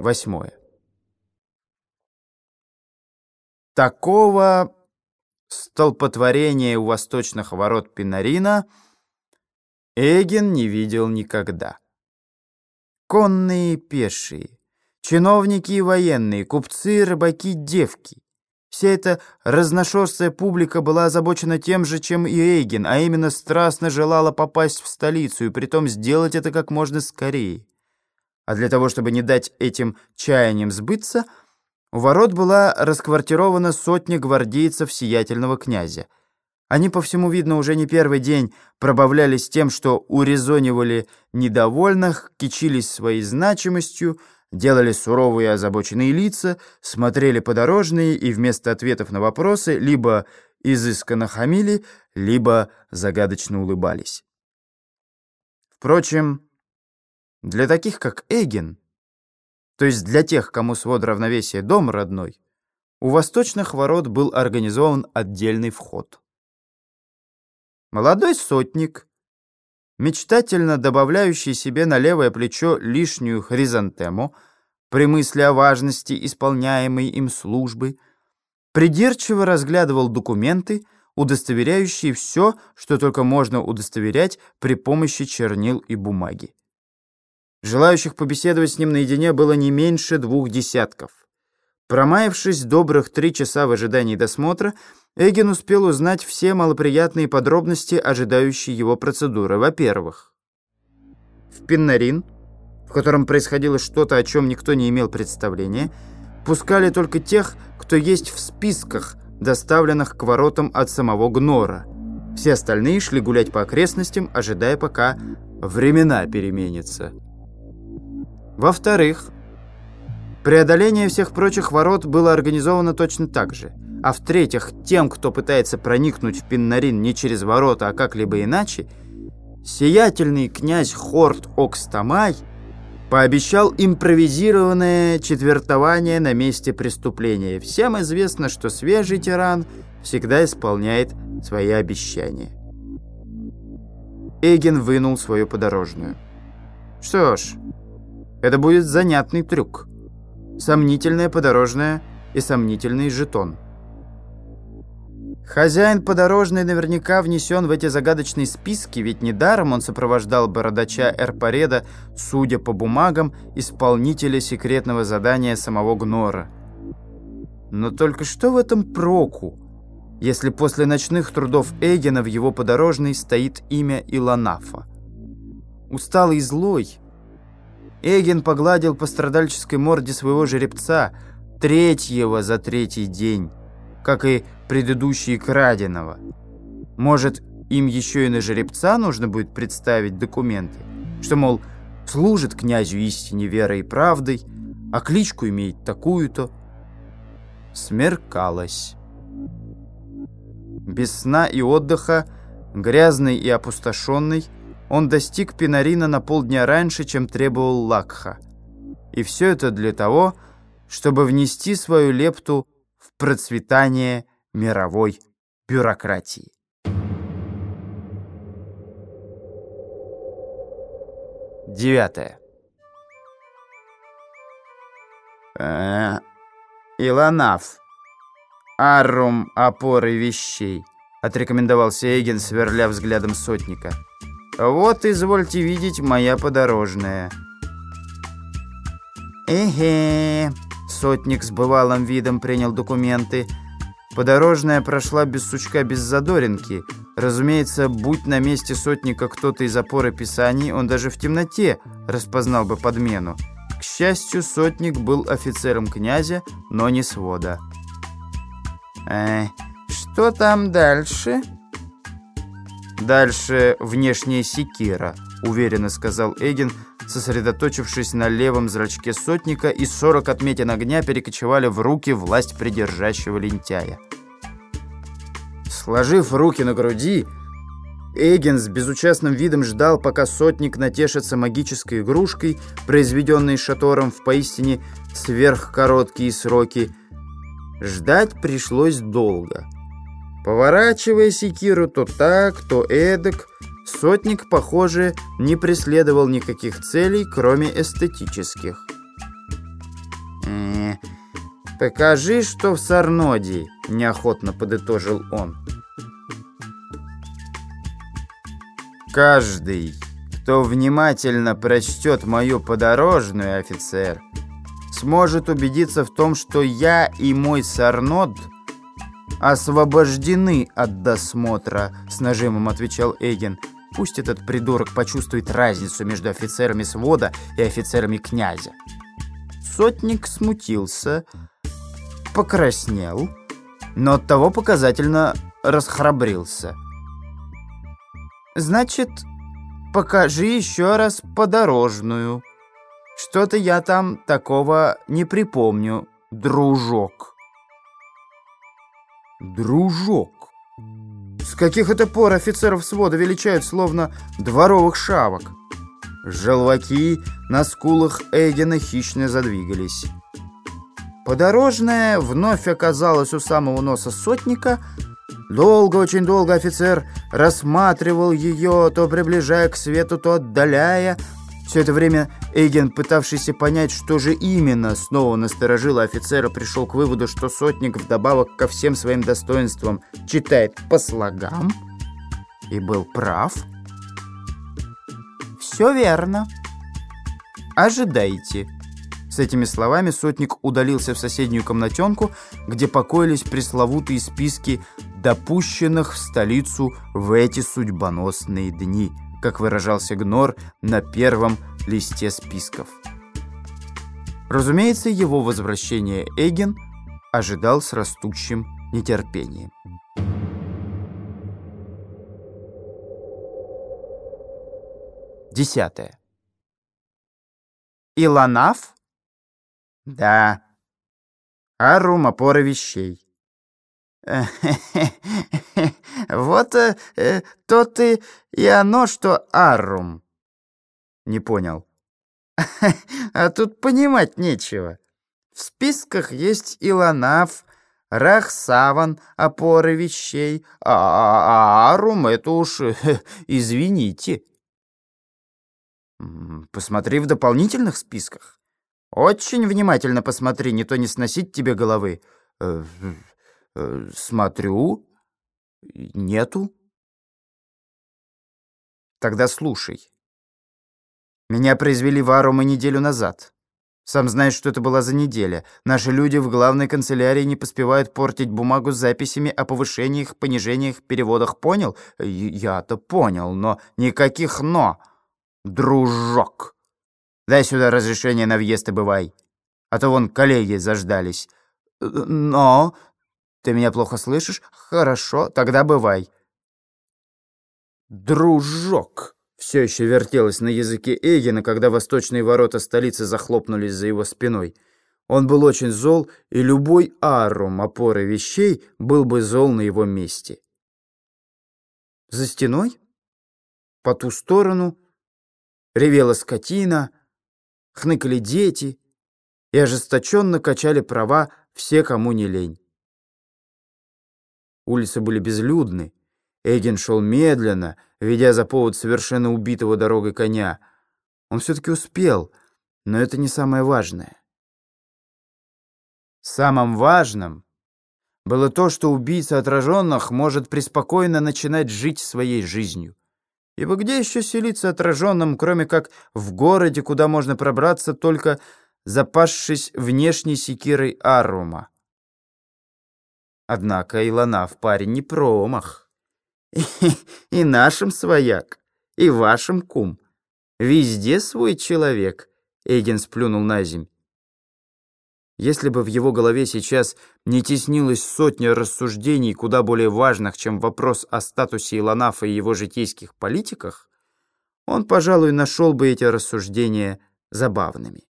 Восьмое. Такого столпотворения у восточных ворот Пинарина Эгин не видел никогда. Конные пешие, чиновники и военные, купцы, рыбаки, девки. Вся эта разношерстная публика была озабочена тем же, чем и Эйген, а именно страстно желала попасть в столицу и притом сделать это как можно скорее. А для того, чтобы не дать этим чаяниям сбыться, у ворот была расквартирована сотня гвардейцев сиятельного князя. Они, по всему видно, уже не первый день пробавлялись тем, что урезонивали недовольных, кичились своей значимостью, делали суровые озабоченные лица, смотрели подорожные и вместо ответов на вопросы либо изысканно хамили, либо загадочно улыбались. Впрочем, для таких, как Эгин, то есть для тех, кому свод равновесия дом родной, у восточных ворот был организован отдельный вход. Молодой сотник, мечтательно добавляющий себе на левое плечо лишнюю хризантему при мысли о важности исполняемой им службы, придирчиво разглядывал документы, удостоверяющие все, что только можно удостоверять при помощи чернил и бумаги. Желающих побеседовать с ним наедине было не меньше двух десятков. Промаявшись добрых три часа в ожидании досмотра, Эгин успел узнать все малоприятные подробности ожидающей его процедуры. Во-первых, в Пиннарин, в котором происходило что-то, о чем никто не имел представления, пускали только тех, кто есть в списках, доставленных к воротам от самого Гнора. Все остальные шли гулять по окрестностям, ожидая, пока времена переменятся. Во-вторых, преодоление всех прочих ворот было организовано точно так же – а в-третьих, тем, кто пытается проникнуть в Пиннарин не через ворота, а как-либо иначе, сиятельный князь Хорт Окстамай пообещал импровизированное четвертование на месте преступления. Всем известно, что свежий тиран всегда исполняет свои обещания. Эгин вынул свою подорожную. Что ж, это будет занятный трюк. Сомнительная подорожная и сомнительный жетон. Хозяин подорожный наверняка внесен в эти загадочные списки, ведь недаром он сопровождал бородача Эрпареда, судя по бумагам, исполнителя секретного задания самого Гнора. Но только что в этом проку, если после ночных трудов Эгена в его подорожной стоит имя Илонафа? Усталый и злой, Эген погладил по страдальческой морде своего жеребца, третьего за третий день, как и предыдущие краденого. Может, им еще и на жеребца нужно будет представить документы, что, мол, служит князю истине верой и правдой, а кличку имеет такую-то. Смеркалось. Без сна и отдыха, грязный и опустошенный, он достиг Пинарина на полдня раньше, чем требовал Лакха. И все это для того, чтобы внести свою лепту в процветание мировой бюрократии. Девятое. Э, Илонаф. Аррум опоры вещей, отрекомендовал Сейген, сверля взглядом сотника. Вот, извольте видеть, моя подорожная. Эге, сотник с бывалым видом принял документы. Подорожная прошла без сучка, без задоринки. Разумеется, будь на месте сотника кто-то из опоры писаний, он даже в темноте распознал бы подмену. К счастью, сотник был офицером князя, но не свода. «Э, что там дальше?» «Дальше внешняя секира», — уверенно сказал Эгин, сосредоточившись на левом зрачке сотника, и сорок отметин огня перекочевали в руки власть придержащего лентяя. Сложив руки на груди, Эгин с безучастным видом ждал, пока сотник натешится магической игрушкой, произведенной Шатором в поистине сверхкороткие сроки. Ждать пришлось долго. Поворачивая секиру то так, то эдак, Сотник, похоже, не преследовал никаких целей, кроме эстетических. Э, «Покажи, что в Сарноде», — неохотно подытожил он. «Каждый, кто внимательно прочтет мою подорожную, офицер, сможет убедиться в том, что я и мой Сарнод освобождены от досмотра», — с нажимом отвечал Эгин. «Пусть этот придурок почувствует разницу между офицерами свода и офицерами князя». Сотник смутился, покраснел, но оттого показательно расхрабрился. «Значит, покажи еще раз подорожную. Что-то я там такого не припомню, дружок». «Дружок? С каких это пор офицеров свода величают словно дворовых шавок?» Желваки на скулах Эгена хищно задвигались. Подорожная вновь оказалась у самого носа сотника. Долго, очень долго офицер рассматривал ее, то приближая к свету, то отдаляя. Все это время Эйген, пытавшийся понять, что же именно снова насторожило офицера, пришел к выводу, что сотник вдобавок ко всем своим достоинствам читает по слогам и был прав. «Все верно. Ожидайте». С этими словами сотник удалился в соседнюю комнатенку, где покоились пресловутые списки допущенных в столицу в эти судьбоносные дни, как выражался Гнор на первом листе списков. Разумеется, его возвращение Эгин ожидал с растущим нетерпением. Десятое. Илонаф да. Арум — опора вещей. Вот э, э, то ты и оно, что арум. Не понял. А тут понимать нечего. В списках есть Илонаф, Рахсаван, опоры вещей, а, а, а Арум — это уж, извините. Посмотри в дополнительных списках. Очень внимательно посмотри, не то не сносить тебе головы. Э, э, смотрю. Нету. Тогда слушай. Меня произвели в Арумы неделю назад. Сам знаешь, что это была за неделя. Наши люди в главной канцелярии не поспевают портить бумагу с записями о повышениях, понижениях, переводах. Понял? Я-то понял, но никаких «но». Дружок. Дай сюда разрешение на въезд и бывай. А то вон коллеги заждались. Но... Ты меня плохо слышишь? Хорошо, тогда бывай. Дружок. Все еще вертелось на языке Эгина, когда восточные ворота столицы захлопнулись за его спиной. Он был очень зол, и любой арум опоры вещей был бы зол на его месте. За стеной, по ту сторону, ревела скотина, хныкали дети и ожесточенно качали права все, кому не лень. Улицы были безлюдны. Эйген шел медленно, ведя за повод совершенно убитого дорогой коня. Он все-таки успел, но это не самое важное. Самым важным было то, что убийца отраженных может преспокойно начинать жить своей жизнью. Ибо где еще селиться отраженным, кроме как в городе, куда можно пробраться, только запасшись внешней секирой Арума? Однако Илонав парень не промах. И, и нашим свояк, и вашим кум. Везде свой человек, Эйген сплюнул на земь. Если бы в его голове сейчас не теснилось сотня рассуждений, куда более важных, чем вопрос о статусе Илонафа и его житейских политиках, он, пожалуй, нашел бы эти рассуждения забавными.